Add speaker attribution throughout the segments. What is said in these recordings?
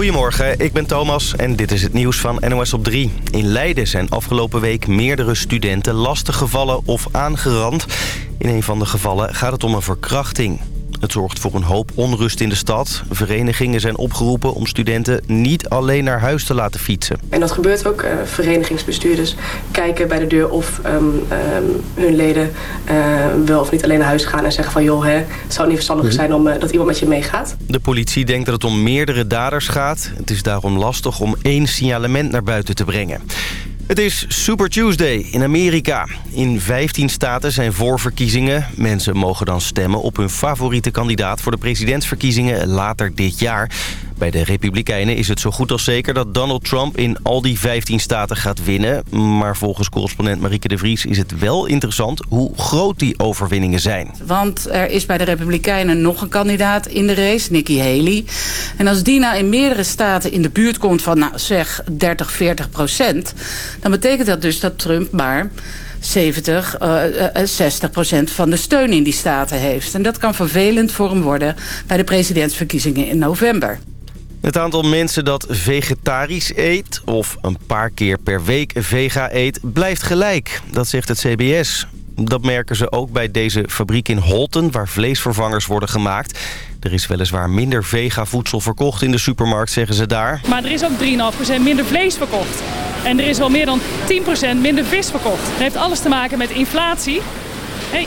Speaker 1: Goedemorgen, ik ben Thomas en dit is het nieuws van NOS op 3. In Leiden zijn afgelopen week meerdere studenten lastiggevallen of aangerand. In een van de gevallen gaat het om een verkrachting. Het zorgt voor een hoop onrust in de stad. Verenigingen zijn opgeroepen om studenten niet alleen naar huis te laten fietsen.
Speaker 2: En dat gebeurt ook. Uh, verenigingsbestuurders kijken bij de deur of um, um, hun leden uh, wel of niet alleen naar huis gaan en zeggen van joh, hè, het zou niet verstandig mhm. zijn om, uh, dat iemand met je meegaat.
Speaker 1: De politie denkt dat het om meerdere daders gaat. Het is daarom lastig om één signalement naar buiten te brengen. Het is Super Tuesday in Amerika. In 15 staten zijn voorverkiezingen. Mensen mogen dan stemmen op hun favoriete kandidaat... voor de presidentsverkiezingen later dit jaar. Bij de Republikeinen is het zo goed als zeker dat Donald Trump in al die 15 staten gaat winnen. Maar volgens correspondent Marieke de Vries is het wel interessant hoe groot die overwinningen zijn.
Speaker 3: Want er is bij de Republikeinen nog een kandidaat in de race, Nikki Haley. En als die nou in meerdere staten in de buurt komt van nou zeg 30, 40 procent... dan betekent dat dus dat Trump maar 70, uh, 60 procent van de steun in die staten heeft. En dat kan vervelend voor hem worden bij de presidentsverkiezingen in november.
Speaker 1: Het aantal mensen dat vegetarisch eet of een paar keer per week vega eet blijft gelijk. Dat zegt het CBS. Dat merken ze ook bij deze fabriek in Holten waar vleesvervangers worden gemaakt. Er is weliswaar minder vega-voedsel verkocht in de supermarkt, zeggen ze daar.
Speaker 4: Maar er is ook 3,5% minder vlees verkocht. En er is wel meer dan 10% minder vis verkocht. Dat heeft alles te maken met inflatie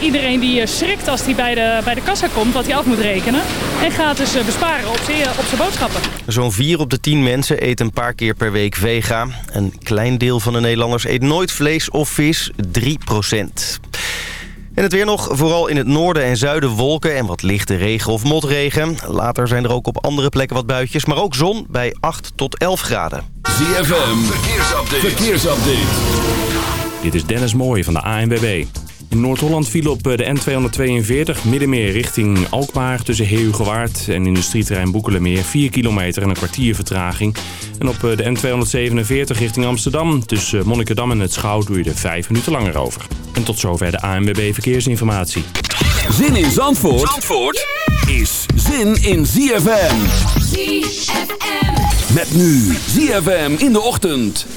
Speaker 4: iedereen die eh, schrikt als hij bij de, bij de kassa komt wat hij af moet rekenen. En gaat dus eh, besparen op zijn op zijn boodschappen.
Speaker 1: Zo'n 4 op de 10 mensen eet een paar keer per week vega. Een klein deel van de Nederlanders eet nooit vlees of vis, 3 procent. En het weer nog, vooral in het noorden en zuiden wolken en wat lichte regen of motregen. Later zijn er ook op andere plekken wat buitjes, maar ook zon bij 8 tot 11 graden.
Speaker 5: ZFM, verkeersupdate. verkeersupdate.
Speaker 6: Dit is Dennis Mooij van de ANWB. In Noord-Holland viel op eh, de N242 middenmeer richting Alkmaar tussen Heugewaard en industrieterrein Boekelenmeer 4 kilometer en een kwartier vertraging. En op eh, de N247 richting Amsterdam tussen Monnikendam en het Schouw doe je er 5 minuten langer over. En tot zover de ANWB Verkeersinformatie.
Speaker 5: Zin in Zandvoort, Zandvoort is zin in ZFM. ZFM. Met nu ZFM in de ochtend.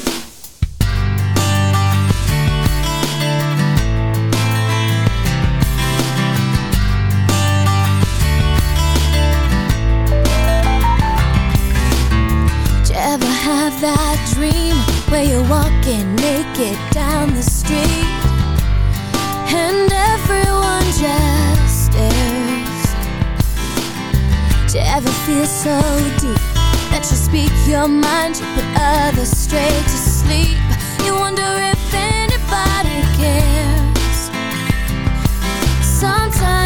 Speaker 7: Where you're walking naked down the street and everyone just stares. Do you ever feel so deep that you speak your mind, you put others straight to sleep? You wonder if anybody cares. Sometimes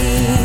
Speaker 8: me.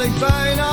Speaker 9: ik bijna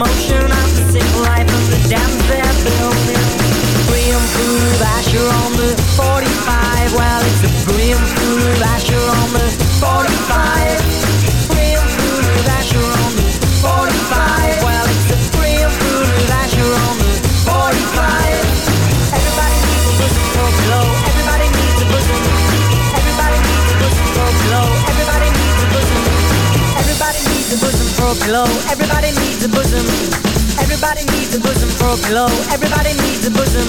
Speaker 10: motion of the life of the damn fair building. Grim food, Asher on the 45. Well, it's a grim food, Asher on the 45. Food, Asher on the 45. Well, it's food, Asher on the 45. Everybody needs a bosom for. Everybody needs a bosom. Everybody needs a bosom for. Everybody needs a bosom. Everybody needs a bosom for. Everybody bosom. Everybody needs a bosom for a pillow. Everybody needs a bosom.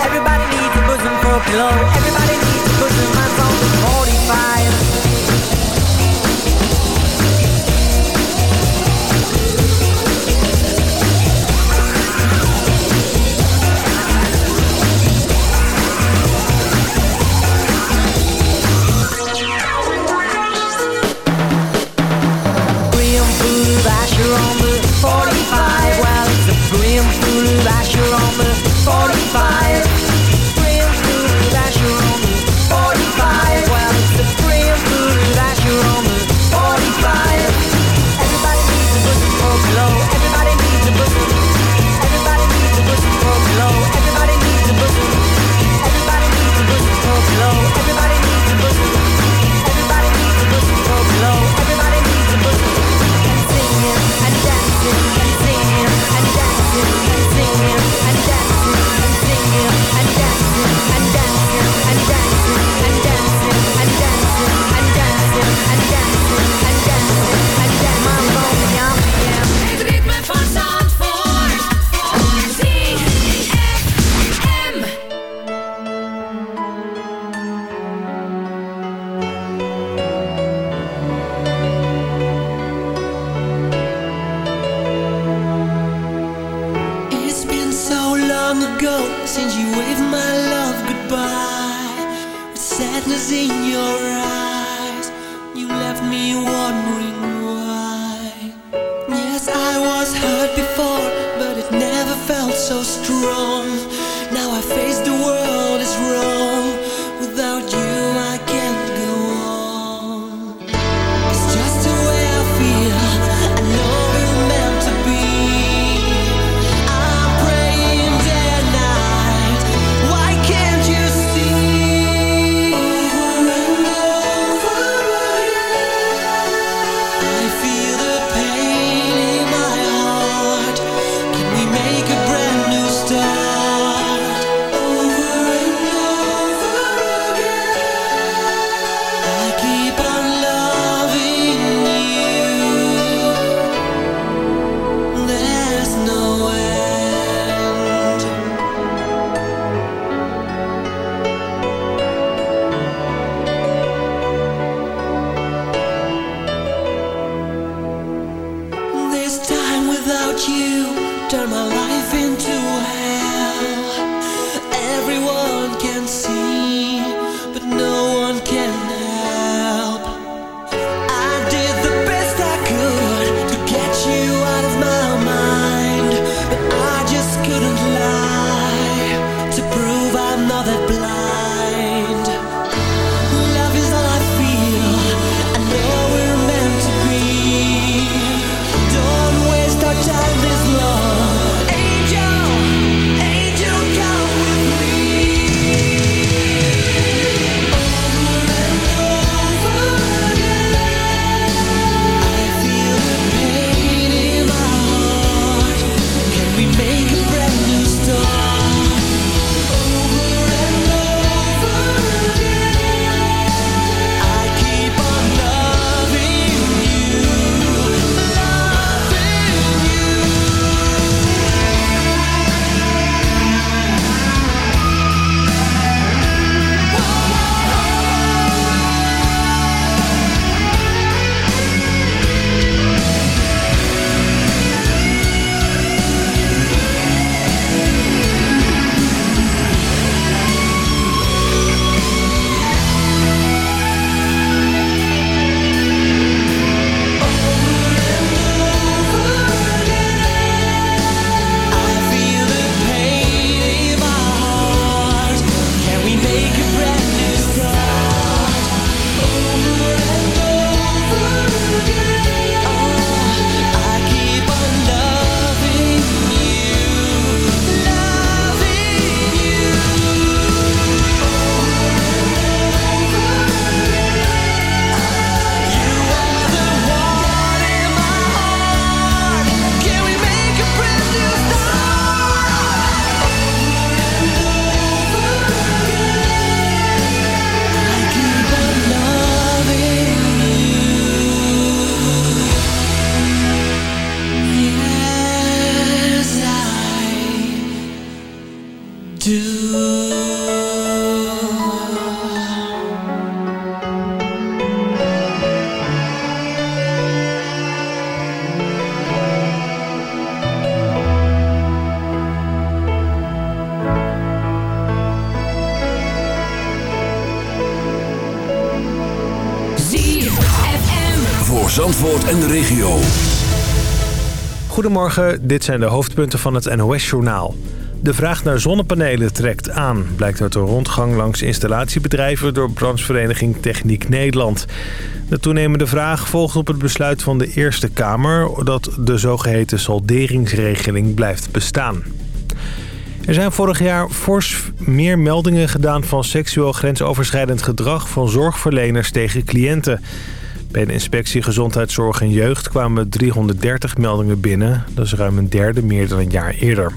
Speaker 10: Everybody needs a bosom for a pillow. Everybody needs a bosom.
Speaker 8: I'm
Speaker 5: 45. 40
Speaker 11: Goedemorgen, dit zijn de hoofdpunten van het NOS-journaal. De vraag naar zonnepanelen trekt aan, blijkt uit een rondgang langs installatiebedrijven door branchevereniging Techniek Nederland. De toenemende vraag volgt op het besluit van de Eerste Kamer dat de zogeheten salderingsregeling blijft bestaan. Er zijn vorig jaar fors meer meldingen gedaan van seksueel grensoverschrijdend gedrag van zorgverleners tegen cliënten. Bij de inspectie Gezondheidszorg en Jeugd kwamen 330 meldingen binnen. Dat is ruim een derde meer dan een jaar eerder.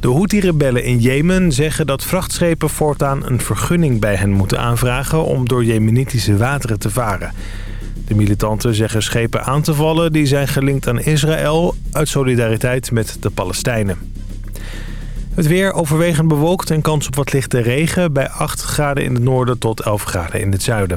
Speaker 11: De Houthi-rebellen in Jemen zeggen dat vrachtschepen voortaan een vergunning bij hen moeten aanvragen om door jemenitische wateren te varen. De militanten zeggen schepen aan te vallen die zijn gelinkt aan Israël uit solidariteit met de Palestijnen. Het weer overwegend bewolkt en kans op wat lichte regen bij 8 graden in het noorden tot 11 graden in het zuiden.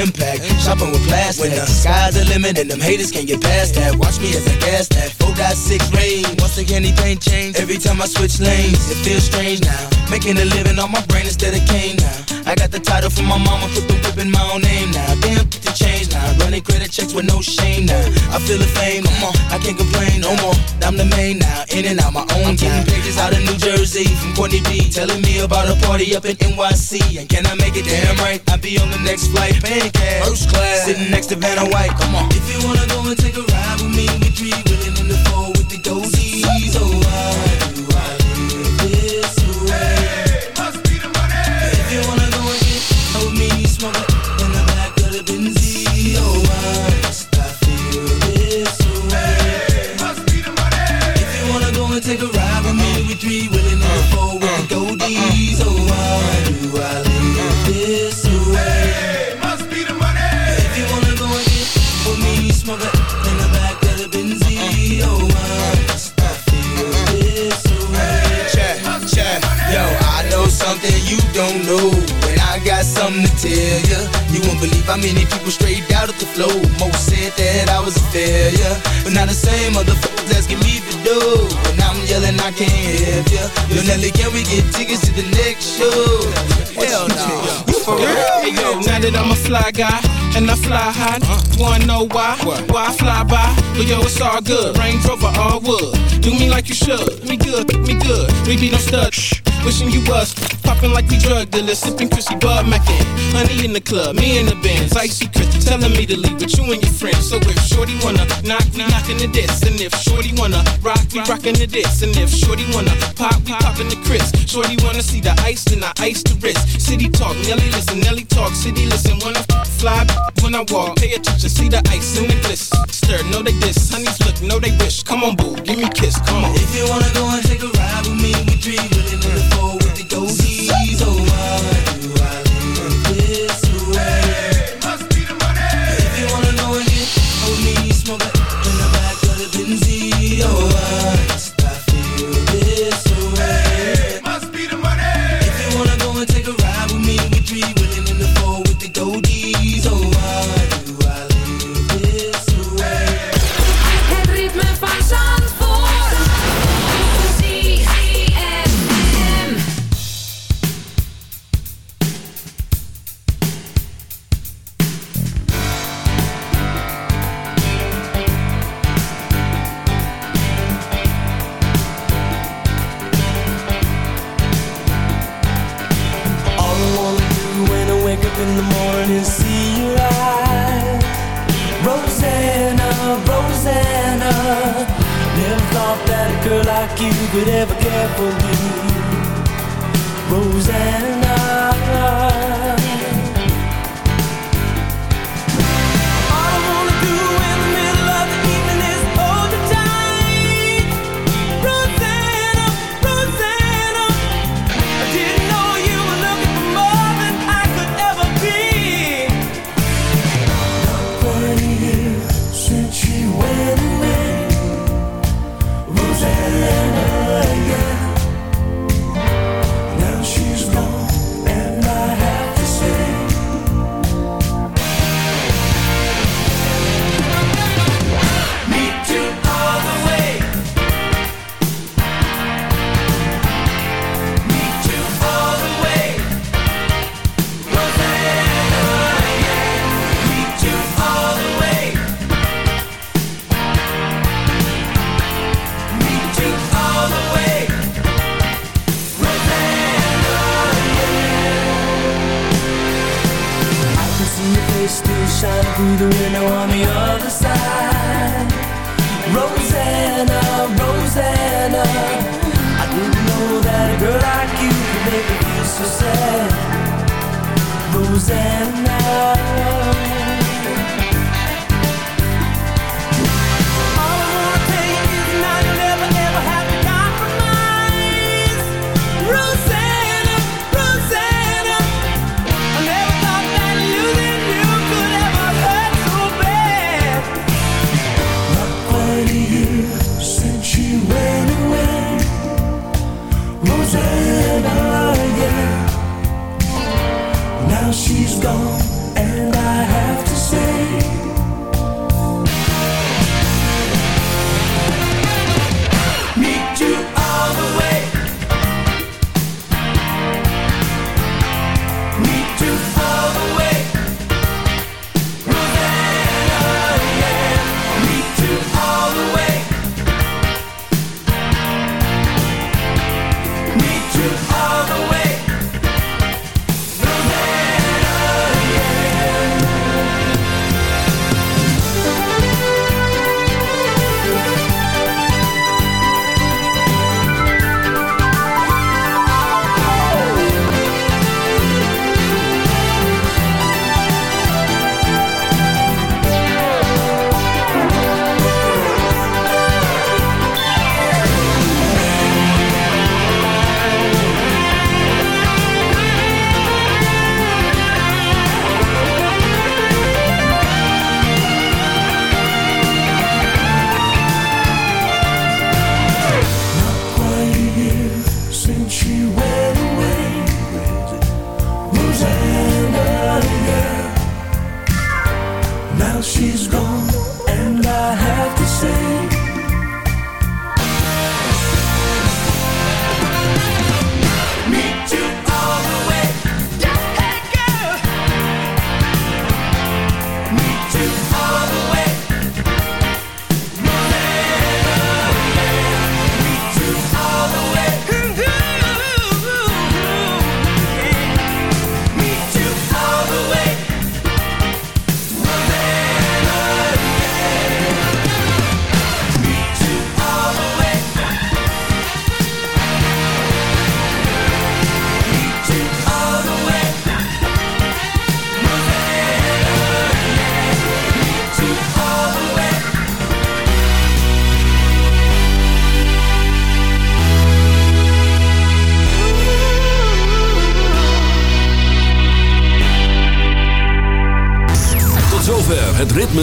Speaker 12: impact. Shopping with plastic. When the sky's the limit and them haters can't get past that. Watch me as I gas that. Four got sick rain. Once again, anything change. Every time I switch lanes, it feels strange now. Making a living on my brain instead of cane now. I got the title from my mama, been whipping my own name now. Damn, the change now. Running credit checks with no shame now. I feel the fame, come on, I can't complain no more. I'm the main now, in and out my own I'm town. pages out of New Jersey from Courtney B, telling me about a party up in NYC. And can I make it damn right? I'll be on the next flight, paying cash, first class, sitting next to Vanna White. Come on, if you wanna go and take a ride with me, we three women in the four with the dozies. Oh. Smoke to ya. You won't believe how many people straight out of the flow. Most said that I was a failure. But now the same motherfuckers asking me for dough. And now I'm yelling, I can't help ya. Yo, Nelly, can we get tickets to the next show? Hell no. You for real?
Speaker 13: Hey yo, now that I'm a fly guy and I fly high, wanna know why? Why I fly by? But yo, it's all good. Range Rover, all wood. Do me like you should. Me good, me good. We be no stud. Wishing you was popping like we drug dealers, sipping Chrissy Bud Mackin. Honey in the club, me in the bands, icy Chris telling me to leave with you and your friends. So if Shorty wanna knock, we knockin' the diss, and if Shorty wanna rock, we rockin' the diss, and if Shorty wanna pop, we poppin' the Chris. Shorty wanna see the ice, then I ice the wrist. City talk, Nelly listen, Nelly talk, city listen. When I fly, when I walk, pay attention, see the ice in the bliss. Stir, know they diss, honeys look, know they wish. Come on, boo, give me kiss, come on.
Speaker 12: If you wanna go and take a ride with me, we three in the four with the. Oh,